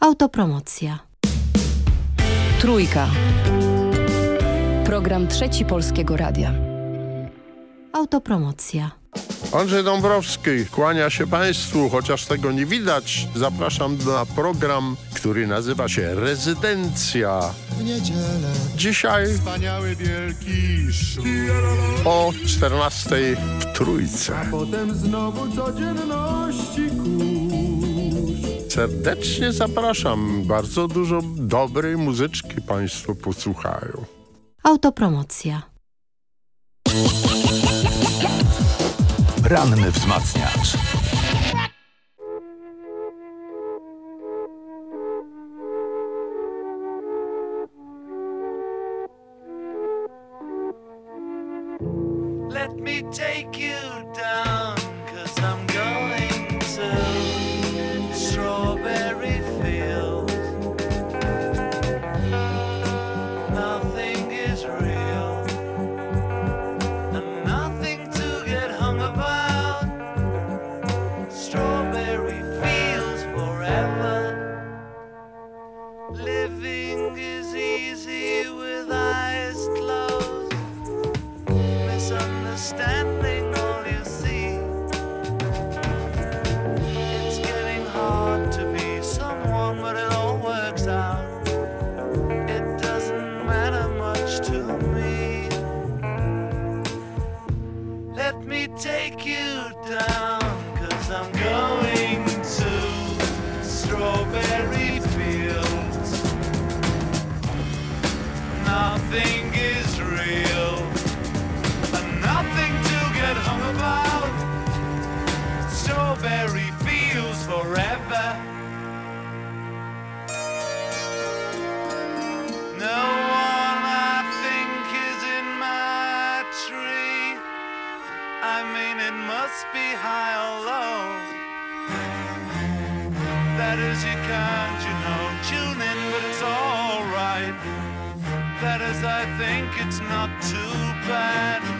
Autopromocja. Trójka. Program Trzeci Polskiego Radia. Autopromocja. Andrzej Dąbrowski kłania się Państwu, chociaż tego nie widać. Zapraszam na program, który nazywa się Rezydencja. W niedzielę Dzisiaj wspaniały wielki szum. o 14 w Trójce. Potem znowu codzienności kurz. Serdecznie zapraszam. Bardzo dużo dobrej muzyczki Państwo posłuchają. Autopromocja. Ranny wzmacniacz. Let me take you down, get hung about. Strawberry fields forever. No one I think is in my tree. I mean, it must be high or low. That is, you can't, you know, tune in, but it's alright. That is, I think it's not too bad.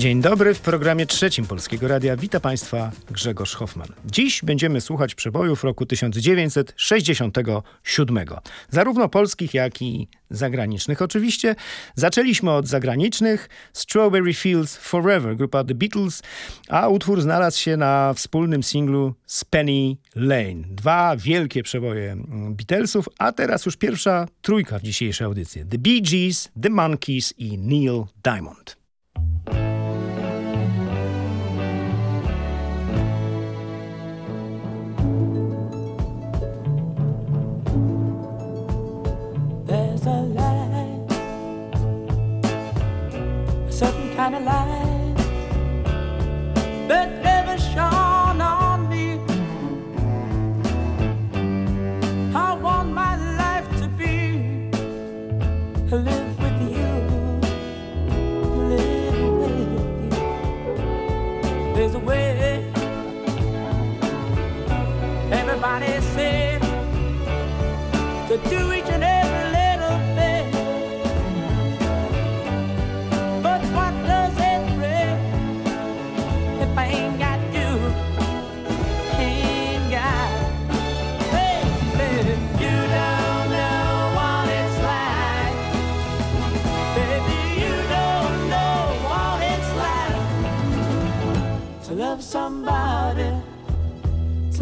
Dzień dobry, w programie trzecim Polskiego Radia wita Państwa Grzegorz Hoffman. Dziś będziemy słuchać przebojów roku 1967. Zarówno polskich, jak i zagranicznych. Oczywiście zaczęliśmy od zagranicznych. Strawberry Fields Forever, grupa The Beatles, a utwór znalazł się na wspólnym singlu Spenny Lane. Dwa wielkie przeboje Beatlesów, a teraz już pierwsza trójka w dzisiejszej audycji. The Bee Gees, The Monkees i Neil Diamond. Kind of that never shone on me. I want my life to be live with you, live with you. There's a way. Everybody said to do each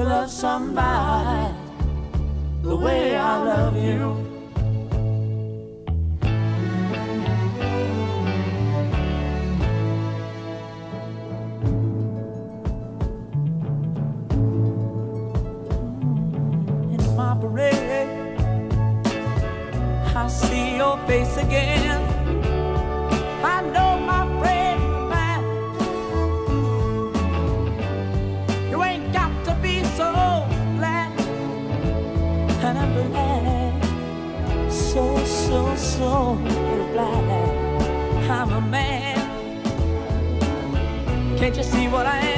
love somebody the way I love you. So, so blind. I'm a man. Can't you see what I am?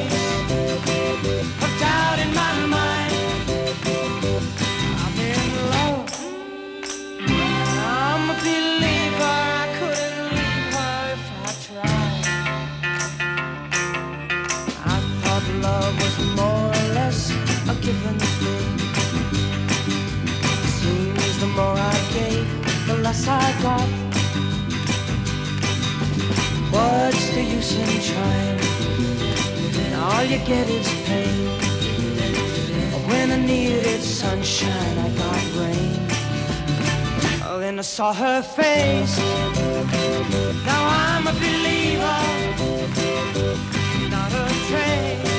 What's the use in trying? All you get is pain. When I needed sunshine, I got rain. Oh, then I saw her face. Now I'm a believer. Not a trace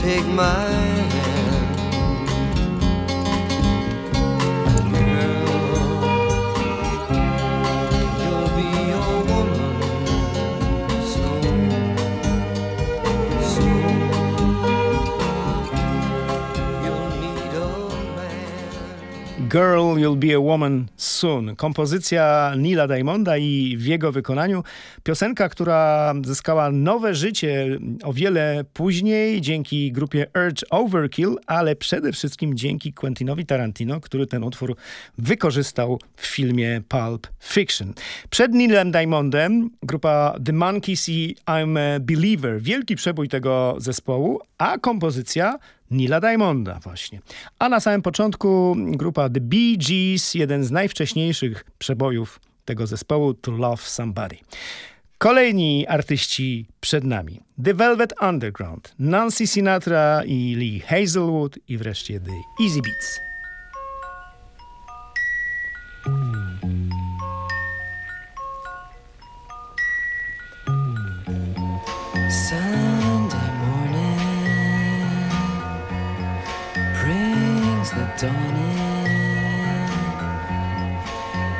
take my Girl, You'll Be a Woman Soon. Kompozycja Nila Diamonda i w jego wykonaniu piosenka, która zyskała nowe życie o wiele później dzięki grupie Urge Overkill, ale przede wszystkim dzięki Quentinowi Tarantino, który ten utwór wykorzystał w filmie Pulp Fiction. Przed Nilem Diamondem grupa The Monkeys i I'm a Believer. Wielki przebój tego zespołu, a kompozycja Nila Diamonda właśnie. A na samym początku grupa The Bee Gees, jeden z najwcześniejszych przebojów tego zespołu To Love Somebody. Kolejni artyści przed nami. The Velvet Underground, Nancy Sinatra i Lee Hazelwood i wreszcie The Easy Beats. stars dawning.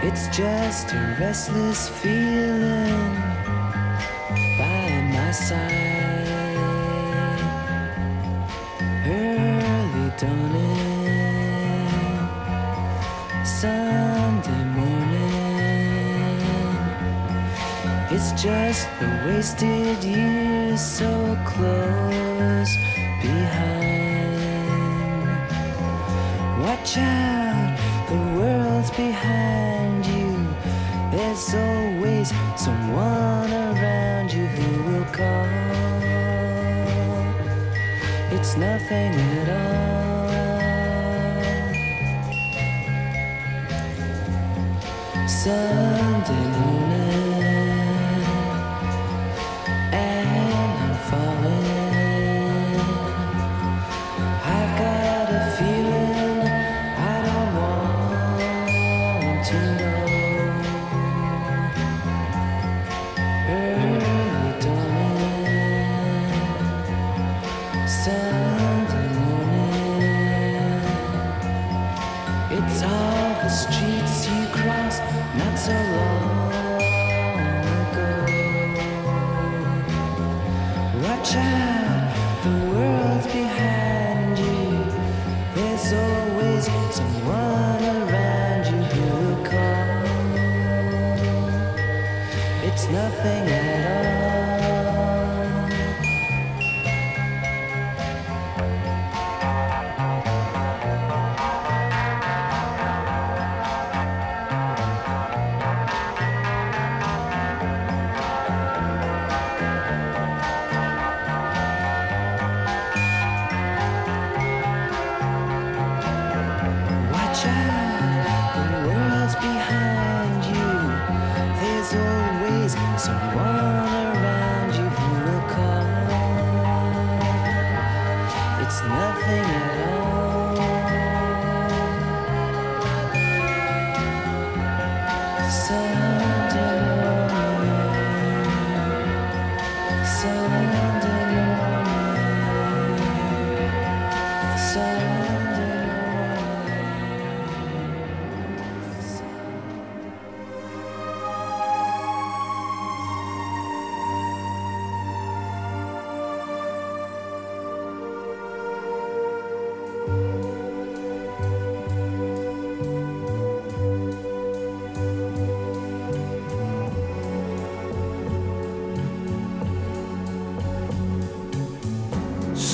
It's just a restless feeling by my side. Early dawning, Sunday morning. It's just the wasted years so close behind. Watch out, the world's behind you. There's always someone around you who will call. It's nothing at all. Sunday morning.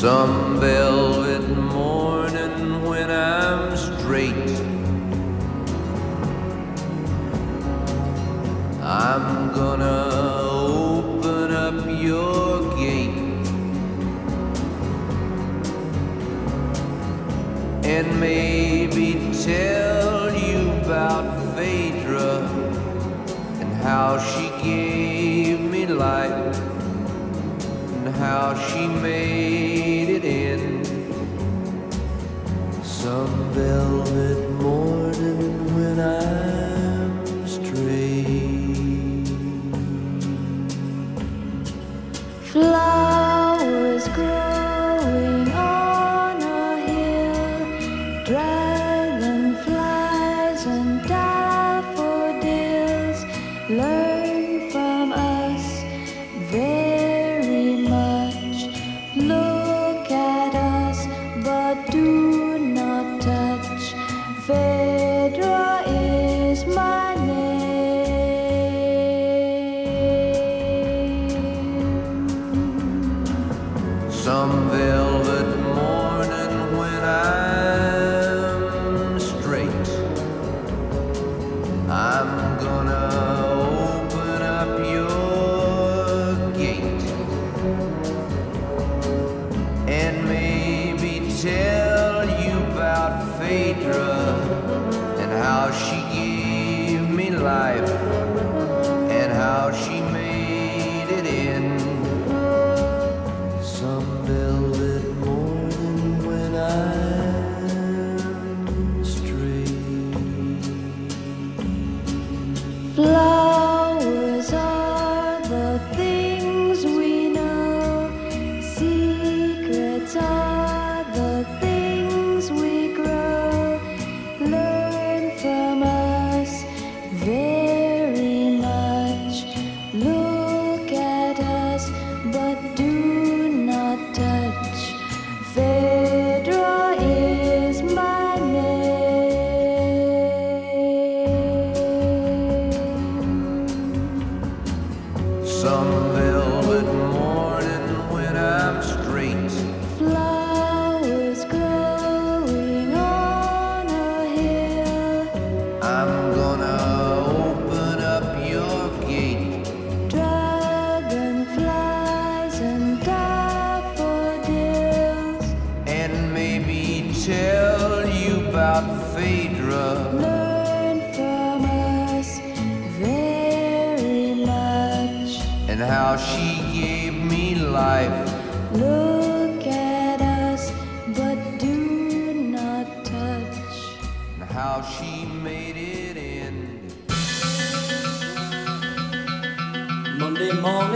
Some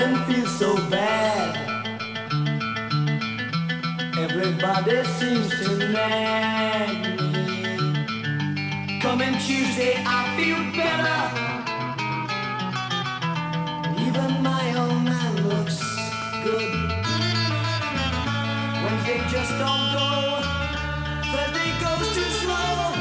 Monday feel so bad. Everybody seems to nag me. Coming Tuesday, I feel better. Even my old man looks good. Wednesday just don't go. Thursday goes too slow.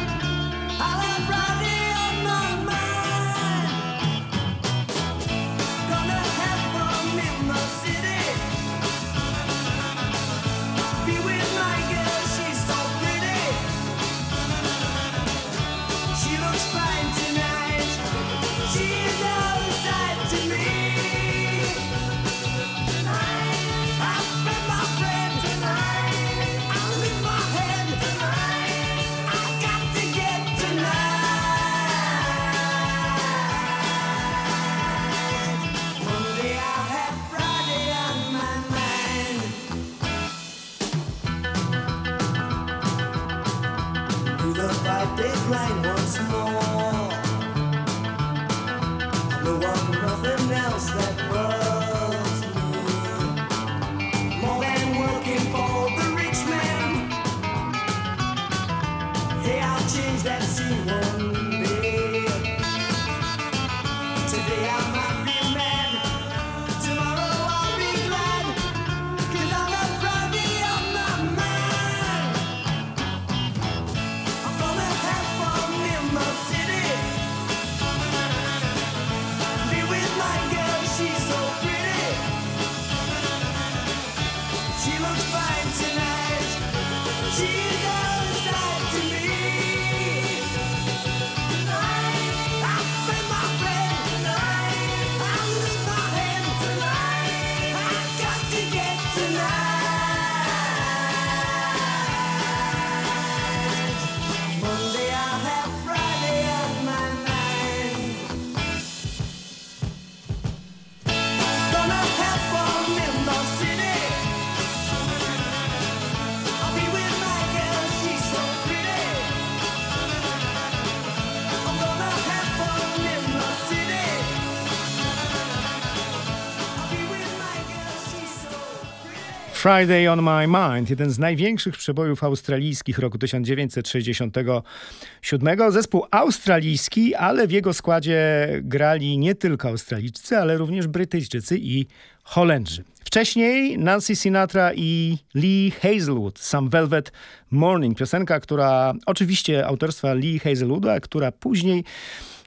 Friday on My Mind, jeden z największych przebojów australijskich roku 1967. Zespół australijski, ale w jego składzie grali nie tylko Australijczycy, ale również Brytyjczycy i Holendrzy. Wcześniej Nancy Sinatra i Lee Hazelwood, Some Velvet Morning, piosenka, która oczywiście autorstwa Lee Hazelwooda, która później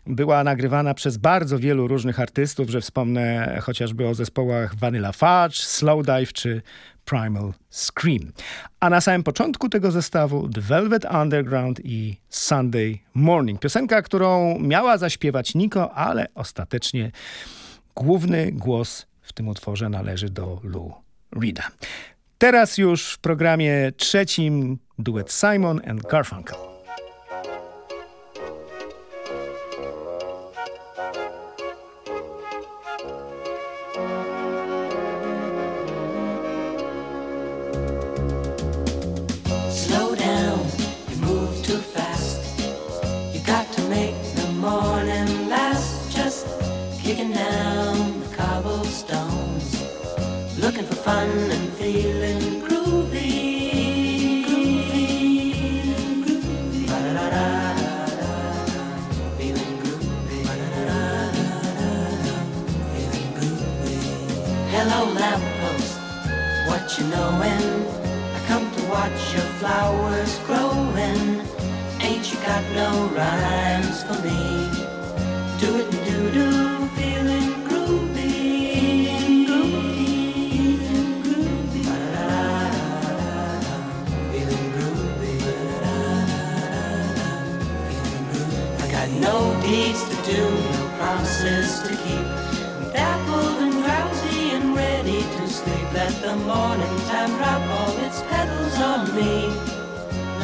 była nagrywana przez bardzo wielu różnych artystów, że wspomnę chociażby o zespołach Vanilla Fudge, Slowdive czy Primal Scream. A na samym początku tego zestawu The Velvet Underground i Sunday Morning. Piosenka, którą miała zaśpiewać Nico, ale ostatecznie główny głos w tym utworze należy do Lou Reeda. Teraz już w programie trzecim duet Simon and Garfunkel. Looking for fun and feeling groovy. Groovy, groovy. Ba-da-da-da-da, feeling groovy. Ba-da-da-da-da, feeling groovy. Hello, lamppost, what you knowin'? I come to watch your flowers growing. Ain't you got no rhymes for me? Do it do, no promises to keep. I'm dappled and drowsy and ready to sleep. Let the morning time drop all its petals on me.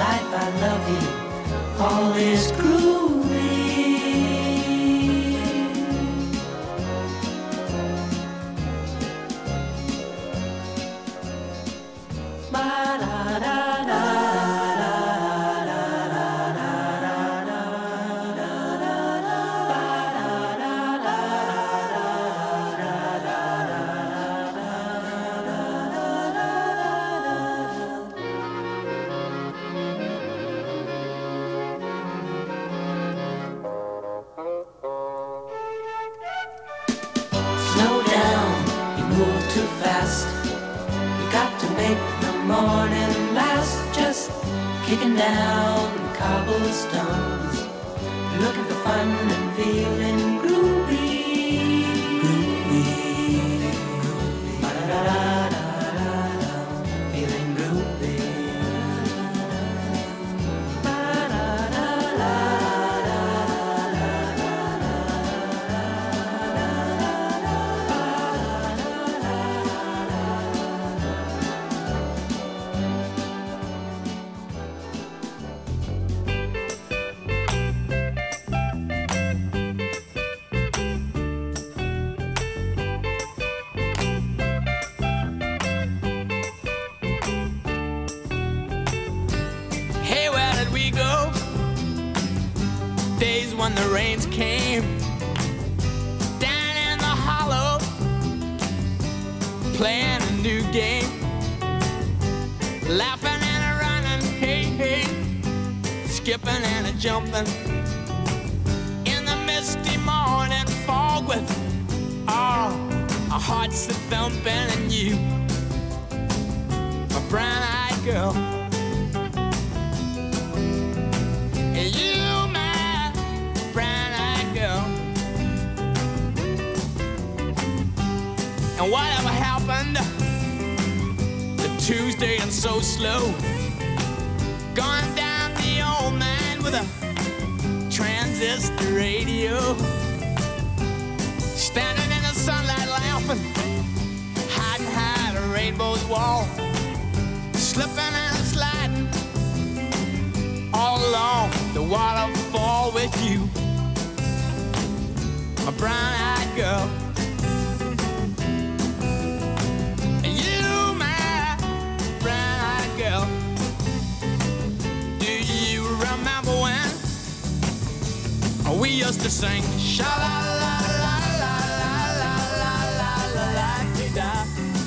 Life, I love you. All is cruel. jumping.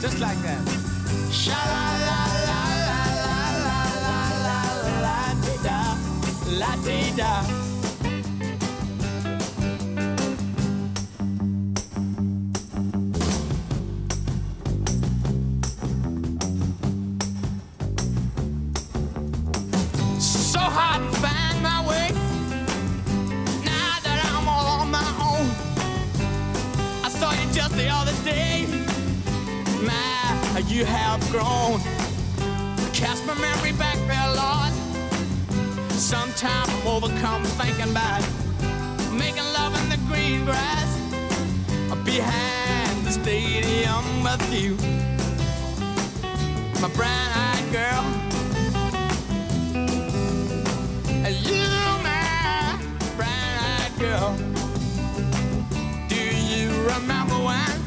Just like that. Sha la la la la la la la la la da la da. overcome thinking about making love in the green grass behind the stadium with you, my brown eyed girl. You, my brown eyed girl, do you remember when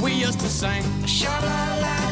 we used to sing? Sha la la.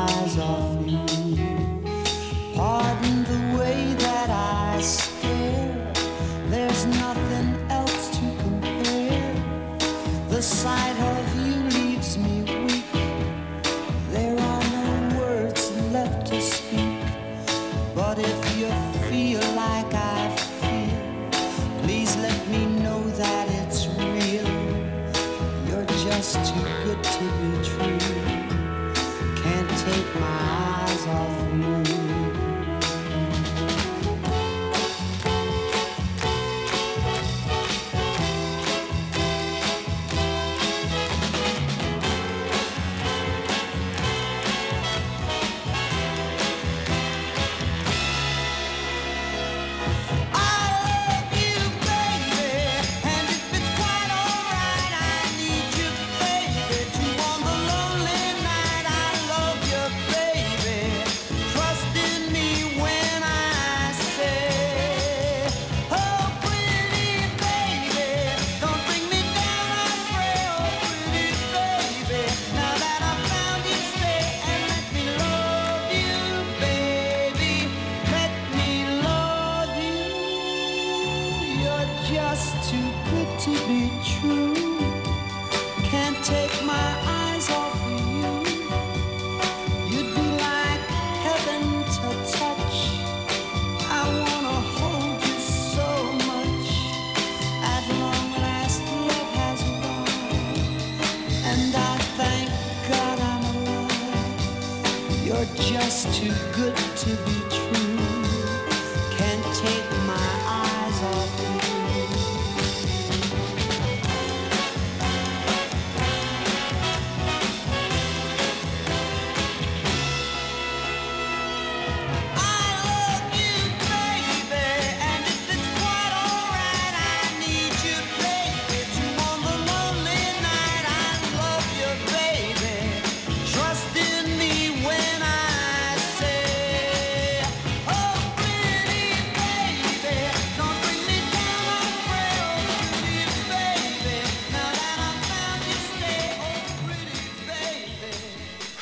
You're just too good to be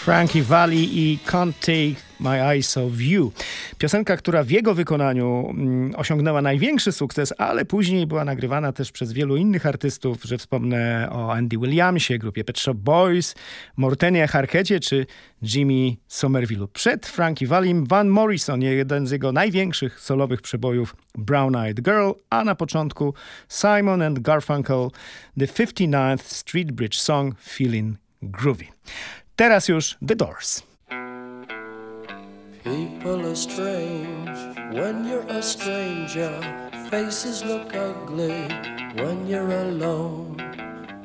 Frankie Valli i Can't Take My Eyes Off You. Piosenka, która w jego wykonaniu mm, osiągnęła największy sukces, ale później była nagrywana też przez wielu innych artystów, że wspomnę o Andy Williamsie, grupie Pet Shop Boys, Mortenie Harkecie czy Jimmy Somerville'u. Przed Frankie Vallim Van Morrison, jeden z jego największych solowych przebojów Brown Eyed Girl, a na początku Simon and Garfunkel, The 59th Street Bridge Song Feeling Groovy. Teraz już The Doors. People are strange when you're a stranger. Faces look ugly when you're alone.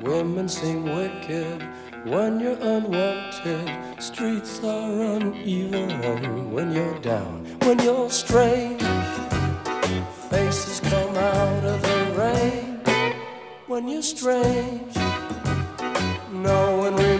Women seem wicked when you're unwanted. Streets are uneven when you're down. When you're strange, faces come out of the rain. When you're strange, no one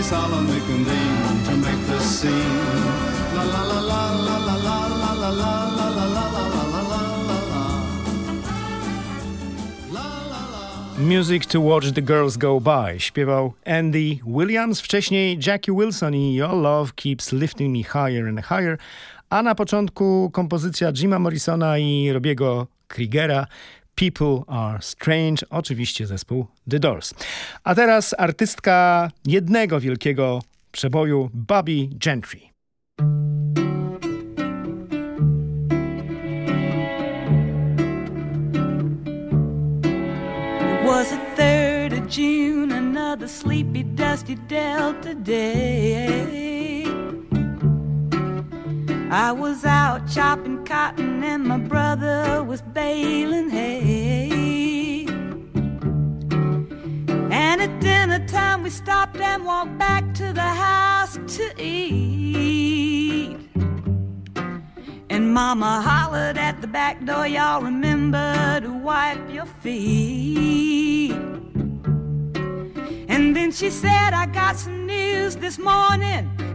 They solemnly convene to make the scene. La la la la la la la la la la la la la la la la. Music to Watch the Girls Go By śpiewał Andy Williams, wcześniej Jackie Wilson i Your Love Keeps Lifting Me Higher and Higher, a na początku kompozycja Jima Morrisona i Robiego Kriegera People Are Strange, oczywiście zespół The Doors. A teraz artystka jednego wielkiego przeboju Bobby Gentry. It was the 3rd of June, another sleepy, dusty Delta day. I was out chopping cotton and my brother was baling hay. And at dinner time we stopped and walked back to the house to eat. And mama hollered at the back door, y'all remember to wipe your feet. And then she said, I got some news this morning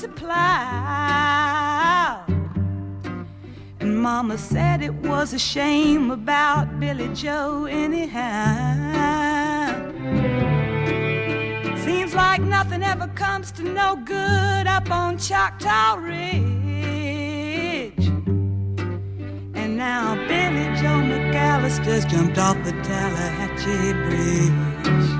To plow. And Mama said it was a shame about Billy Joe, anyhow. Seems like nothing ever comes to no good up on Choctaw Ridge. And now Billy Joe McAllister's jumped off the Tallahatchie Bridge.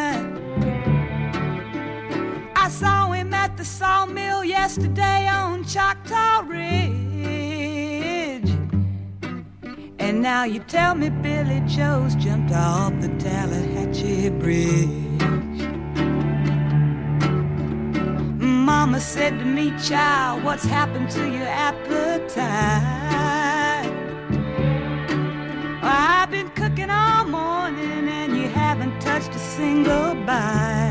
Saw him at the sawmill yesterday on Choctaw Ridge. And now you tell me Billy Joe's jumped off the Tallahatchie Bridge. Mama said to me, child, what's happened to your appetite? I've been cooking all morning and you haven't touched a single bite.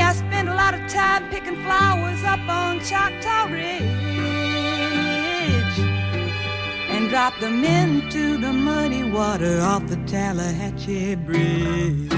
I spend a lot of time picking flowers up on Choctaw Ridge and drop them into the muddy water off the Tallahatchie Bridge.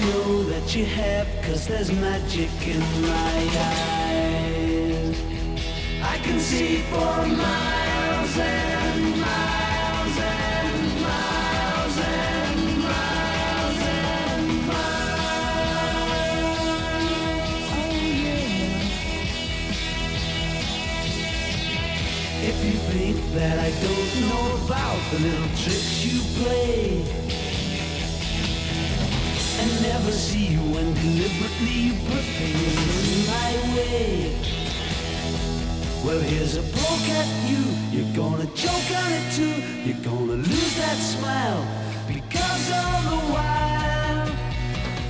Know that you have, cause there's magic in my eyes. I can see for miles and miles and miles and miles and miles. Oh, yeah. If you think that I don't know about the little tricks you play never see you when deliberately you put things in my way. Well, here's a poke at you. You're gonna choke on it too. You're gonna lose that smile because all the while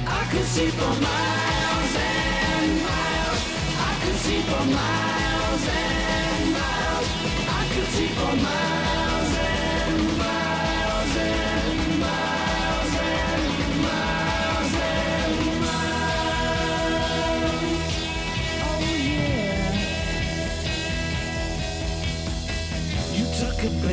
I could see for miles and miles. I could see for miles and miles. I could see for miles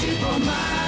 I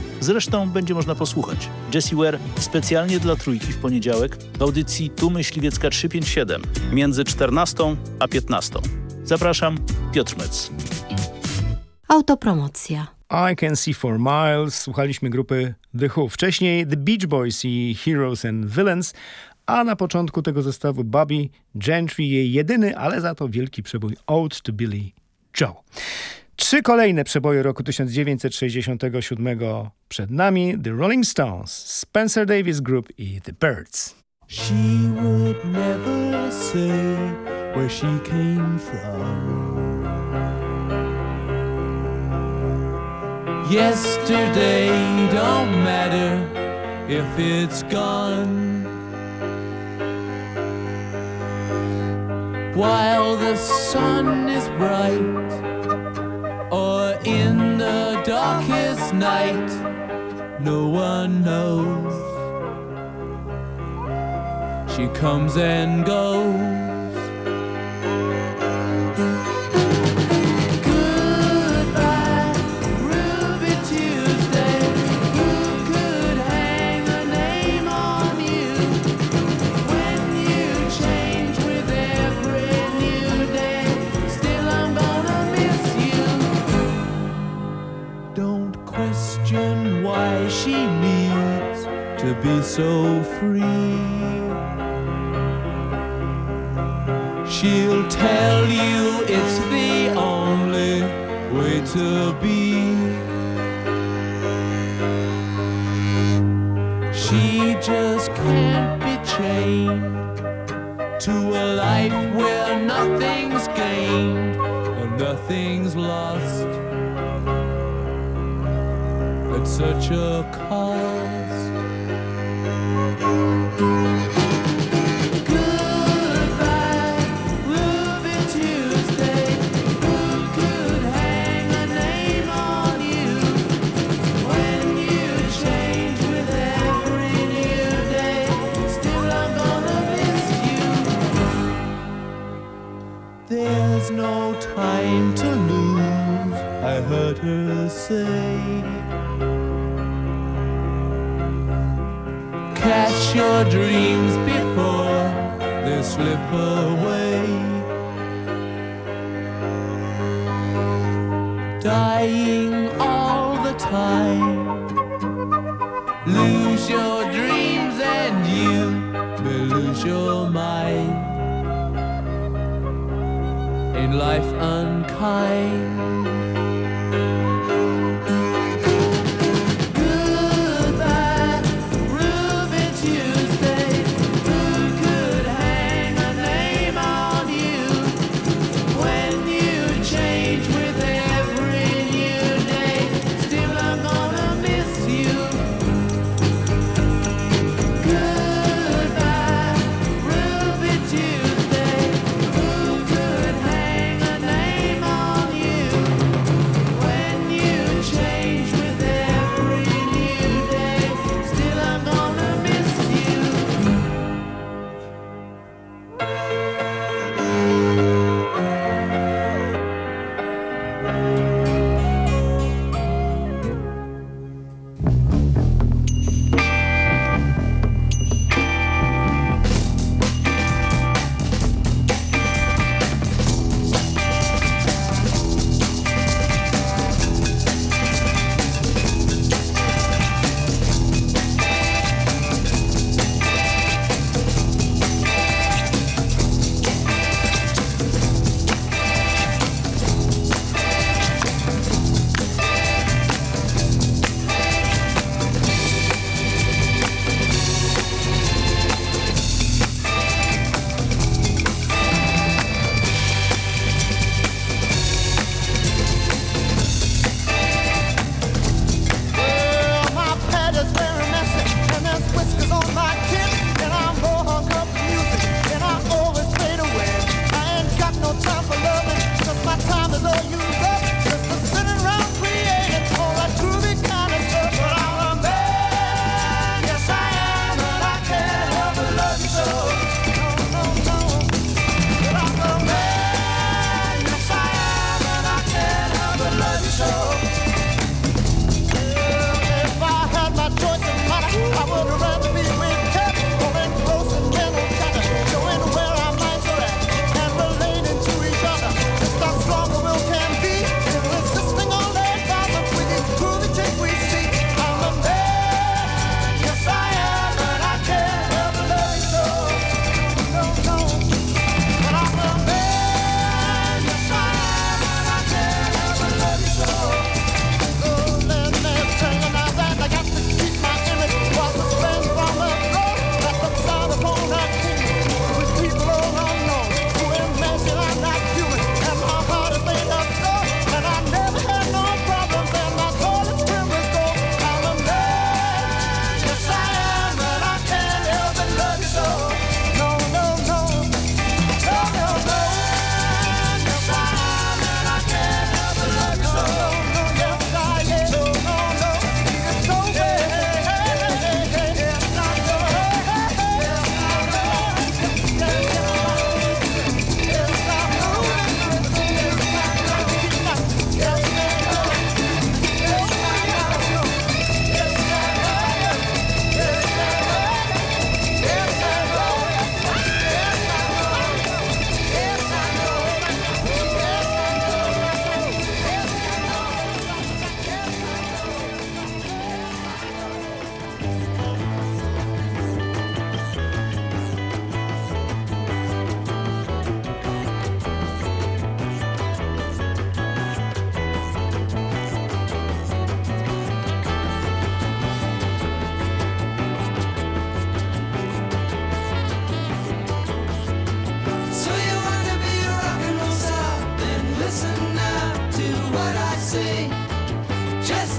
Zresztą będzie można posłuchać. Jessie Ware specjalnie dla Trójki w poniedziałek w audycji Tu Myśliwiecka 357 między 14 a 15. Zapraszam, Piotr Mec. Autopromocja. I Can See For Miles. Słuchaliśmy grupy The Who. Wcześniej The Beach Boys i Heroes and Villains, a na początku tego zestawu Bobby Gentry, jej jedyny, ale za to wielki przebój Ode to Billy Joe. Trzy kolejne przeboje roku 1967 przed nami. The Rolling Stones, Spencer Davis Group i The Birds. She would never say where she came from. Yesterday don't matter if it's gone. While the sun is bright or in the darkest night, no one knows. She comes and goes. So free. She'll tell you it's the only way to be. She just can't be chained to a life where nothing's gained and nothing's lost It's such a say. Catch your dreams before they slip away. Dying all the time. Lose your dreams and you may lose your mind. In life unkind.